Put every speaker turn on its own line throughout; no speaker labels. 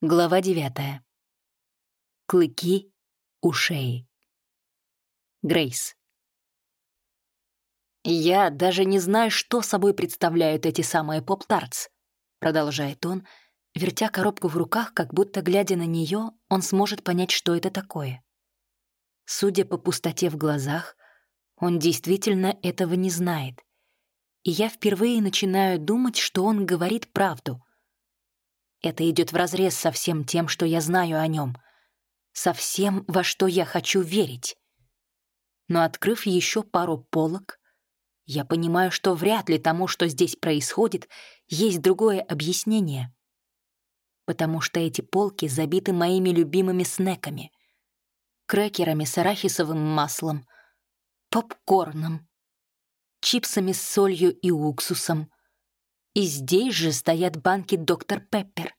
Глава девятая. Клыки у шеи. Грейс. «Я даже не знаю, что собой представляют эти самые поп-тартс», продолжает он, вертя коробку в руках, как будто, глядя на нее, он сможет понять, что это такое. Судя по пустоте в глазах, он действительно этого не знает. И я впервые начинаю думать, что он говорит правду — это идет вразрез со всем тем, что я знаю о нем, со всем, во что я хочу верить. Но открыв еще пару полок, я понимаю, что вряд ли тому, что здесь происходит, есть другое объяснение. Потому что эти полки забиты моими любимыми снеками. Крекерами с арахисовым маслом, попкорном, чипсами с солью и уксусом — и здесь же стоят банки доктор Пеппер.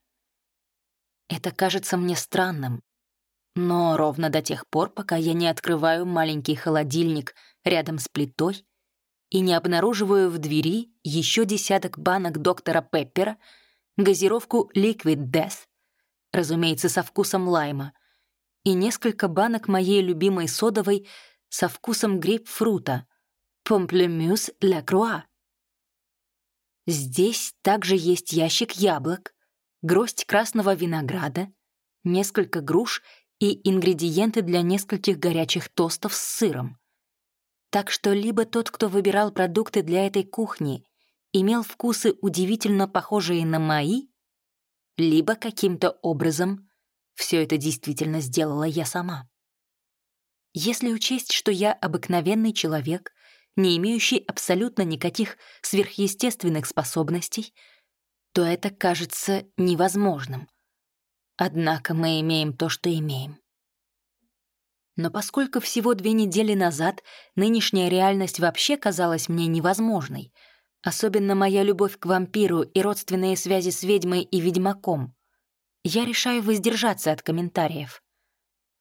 Это кажется мне странным, но ровно до тех пор, пока я не открываю маленький холодильник рядом с плитой и не обнаруживаю в двери еще десяток банок доктора Пеппера, газировку Liquid Death, разумеется, со вкусом лайма, и несколько банок моей любимой содовой со вкусом грейпфрута, Pomplемuse La Croix. Здесь также есть ящик яблок, гроздь красного винограда, несколько груш и ингредиенты для нескольких горячих тостов с сыром. Так что либо тот, кто выбирал продукты для этой кухни, имел вкусы удивительно похожие на мои, либо каким-то образом все это действительно сделала я сама. Если учесть, что я обыкновенный человек, не имеющий абсолютно никаких сверхъестественных способностей, то это кажется невозможным. Однако мы имеем то, что имеем. Но поскольку всего две недели назад нынешняя реальность вообще казалась мне невозможной, особенно моя любовь к вампиру и родственные связи с ведьмой и ведьмаком, я решаю воздержаться от комментариев.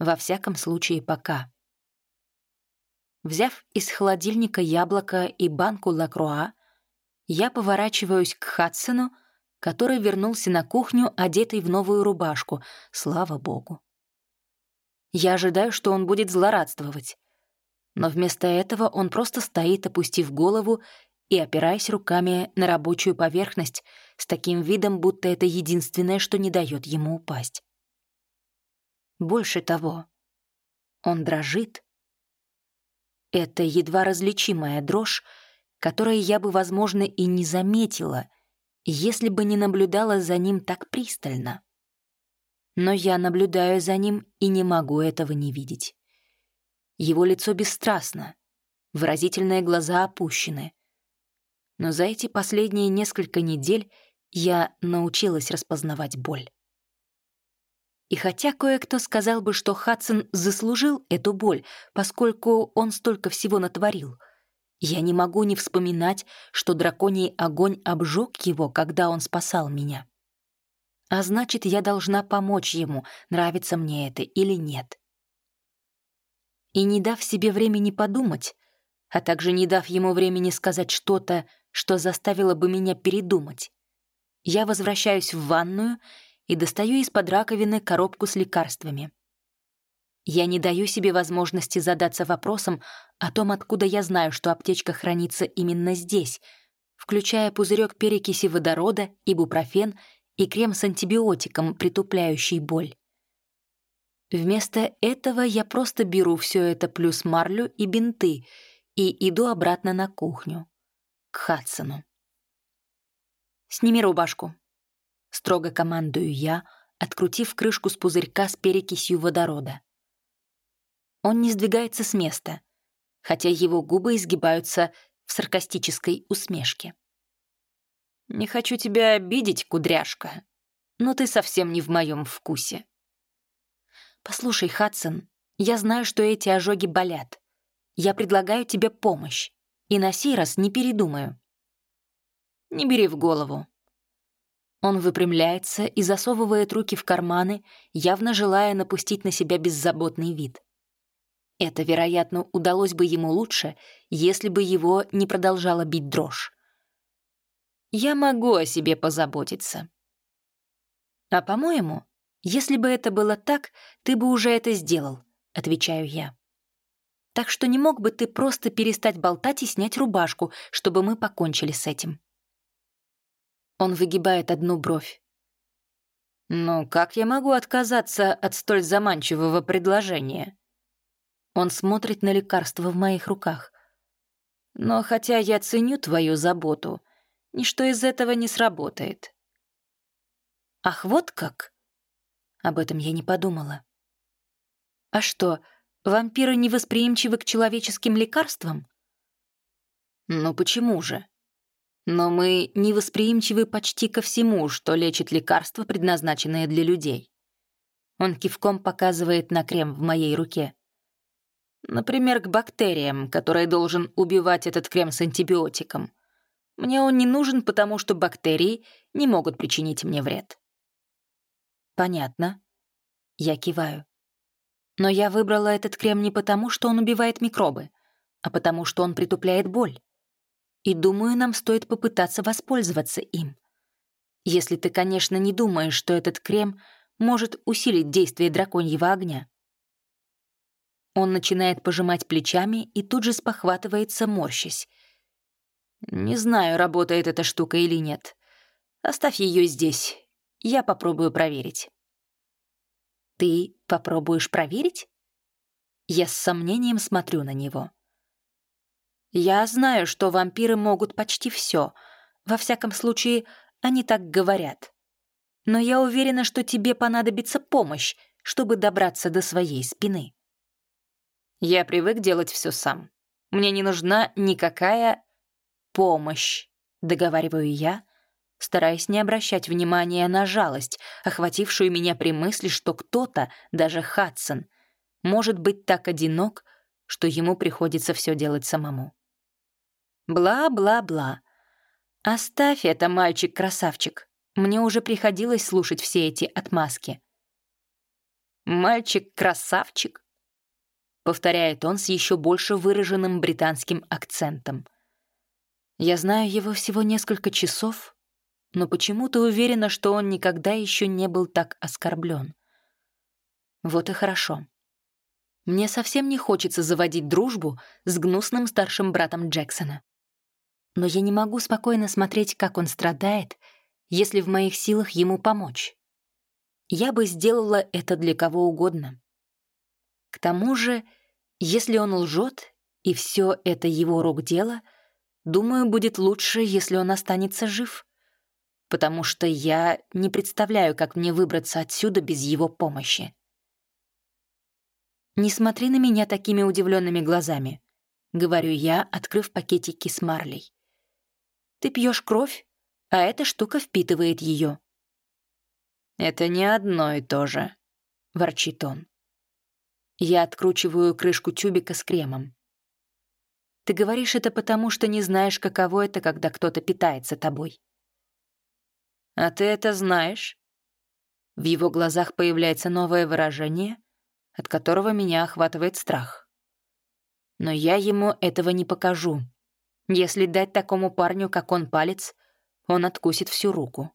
Во всяком случае, пока. Взяв из холодильника яблоко и банку лакруа, я поворачиваюсь к Хадсону, который вернулся на кухню, одетый в новую рубашку, слава богу. Я ожидаю, что он будет злорадствовать. Но вместо этого он просто стоит, опустив голову и опираясь руками на рабочую поверхность с таким видом, будто это единственное, что не дает ему упасть. Больше того, он дрожит, это едва различимая дрожь, которой я бы, возможно, и не заметила, если бы не наблюдала за ним так пристально. Но я наблюдаю за ним и не могу этого не видеть. Его лицо бесстрастно, выразительные глаза опущены. Но за эти последние несколько недель я научилась распознавать боль. И хотя кое-кто сказал бы, что Хадсон заслужил эту боль, поскольку он столько всего натворил, я не могу не вспоминать, что драконий огонь обжег его, когда он спасал меня. А значит, я должна помочь ему, нравится мне это или нет. И не дав себе времени подумать, а также не дав ему времени сказать что-то, что заставило бы меня передумать, я возвращаюсь в ванную и достаю из-под раковины коробку с лекарствами. Я не даю себе возможности задаться вопросом о том, откуда я знаю, что аптечка хранится именно здесь, включая пузырек перекиси водорода, ибупрофен и крем с антибиотиком, притупляющий боль. Вместо этого я просто беру все это плюс марлю и бинты и иду обратно на кухню, к Хадсону. «Сними рубашку», — строго командую я, открутив крышку с пузырька с перекисью водорода. Он не сдвигается с места, хотя его губы изгибаются в саркастической усмешке. «Не хочу тебя обидеть, кудряшка, но ты совсем не в моем вкусе». «Послушай, Хадсон, я знаю, что эти ожоги болят. Я предлагаю тебе помощь, и на сей раз не передумаю». «Не бери в голову. Он выпрямляется и засовывает руки в карманы, явно желая напустить на себя беззаботный вид. Это, вероятно, удалось бы ему лучше, если бы его не продолжала бить дрожь. «Я могу о себе позаботиться». «А по-моему, Если бы это было так, ты бы уже это сделал, отвечаю я. Так что не мог бы ты просто перестать болтать и снять рубашку, чтобы мы покончили с этим. Он выгибает одну бровь. «Ну, как я могу отказаться от столь заманчивого предложения?» Он смотрит на лекарство в моих руках. «Но хотя я ценю твою заботу, ничто из этого не сработает». «Ах, вот как?» Об этом я не подумала. «А что, вампиры невосприимчивы к человеческим лекарствам?» «Ну почему же?» Но мы невосприимчивы почти ко всему, что лечит лекарства, предназначенные для людей. Он кивком показывает на крем в моей руке. Например, к бактериям, которые должен убивать этот крем с антибиотиком. Мне он не нужен, потому что бактерии не могут причинить мне вред. Понятно. Я киваю. Но я выбрала этот крем не потому, что он убивает микробы, а потому что он притупляет боль и думаю, нам стоит попытаться воспользоваться им. Если ты, конечно, не думаешь, что этот крем может усилить действие драконьего огня. Он начинает пожимать плечами и тут же спохватывается, морщась. «Не знаю, работает эта штука или нет. Оставь ее здесь. Я попробую проверить». «Ты попробуешь проверить?» Я с сомнением смотрю на него. Я знаю, что вампиры могут почти все. Во всяком случае, они так говорят. Но я уверена, что тебе понадобится помощь, чтобы добраться до своей спины. Я привык делать все сам. Мне не нужна никакая помощь, договариваю я, стараясь не обращать внимания на жалость, охватившую меня при мысли, что кто-то, даже Хадсон, может быть так одинок, что ему приходится все делать самому. Бла-бла-бла. Оставь это, мальчик-красавчик. Мне уже приходилось слушать все эти отмазки. «Мальчик-красавчик?» — повторяет он с еще больше выраженным британским акцентом. Я знаю его всего несколько часов, но почему-то уверена, что он никогда еще не был так оскорблен. Вот и хорошо. Мне совсем не хочется заводить дружбу с гнусным старшим братом Джексона но я не могу спокойно смотреть, как он страдает, если в моих силах ему помочь. Я бы сделала это для кого угодно. К тому же, если он лжет, и все это его рук дело, думаю, будет лучше, если он останется жив, потому что я не представляю, как мне выбраться отсюда без его помощи. «Не смотри на меня такими удивленными глазами», — говорю я, открыв пакетики с марлей. Ты пьешь кровь, а эта штука впитывает ее. «Это не одно и то же», — ворчит он. Я откручиваю крышку тюбика с кремом. Ты говоришь это потому, что не знаешь, каково это, когда кто-то питается тобой. А ты это знаешь? В его глазах появляется новое выражение, от которого меня охватывает страх. Но я ему этого не покажу. Если дать такому парню, как он, палец, он откусит всю руку.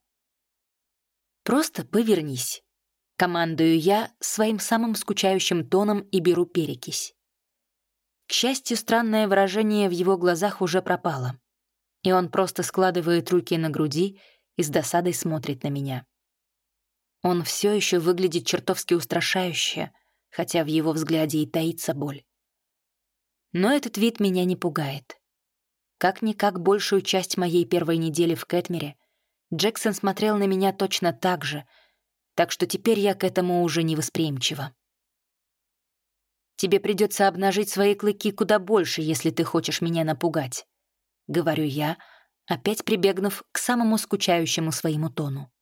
«Просто повернись», — командую я своим самым скучающим тоном и беру перекись. К счастью, странное выражение в его глазах уже пропало, и он просто складывает руки на груди и с досадой смотрит на меня. Он все еще выглядит чертовски устрашающе, хотя в его взгляде и таится боль. Но этот вид меня не пугает. Как-никак большую часть моей первой недели в Кэтмере Джексон смотрел на меня точно так же, так что теперь я к этому уже не восприимчива. «Тебе придется обнажить свои клыки куда больше, если ты хочешь меня напугать», — говорю я, опять прибегнув к самому скучающему своему тону.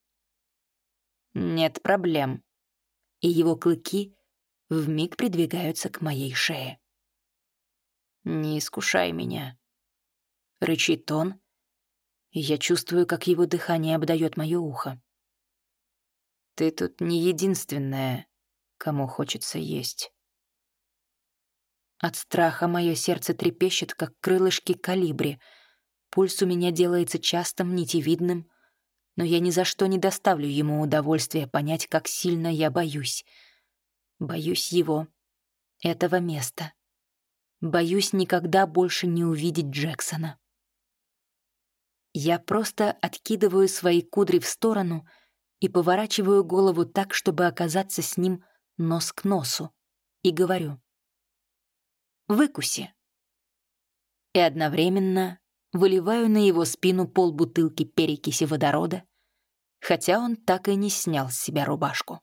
«Нет проблем». И его клыки вмиг придвигаются к моей шее. «Не искушай меня», рычит он, и я чувствую, как его дыхание обдает мое ухо. Ты тут не единственная, кому хочется есть. От страха мое сердце трепещет, как крылышки калибри. Пульс у меня делается частым, нитевидным, но я ни за что не доставлю ему удовольствия понять, как сильно я боюсь. Боюсь его, этого места. Боюсь никогда больше не увидеть Джексона. Я просто откидываю свои кудри в сторону и поворачиваю голову так, чтобы оказаться с ним нос к носу, и говорю «Выкуси». И одновременно выливаю на его спину полбутылки перекиси водорода, хотя он так и не снял с себя рубашку.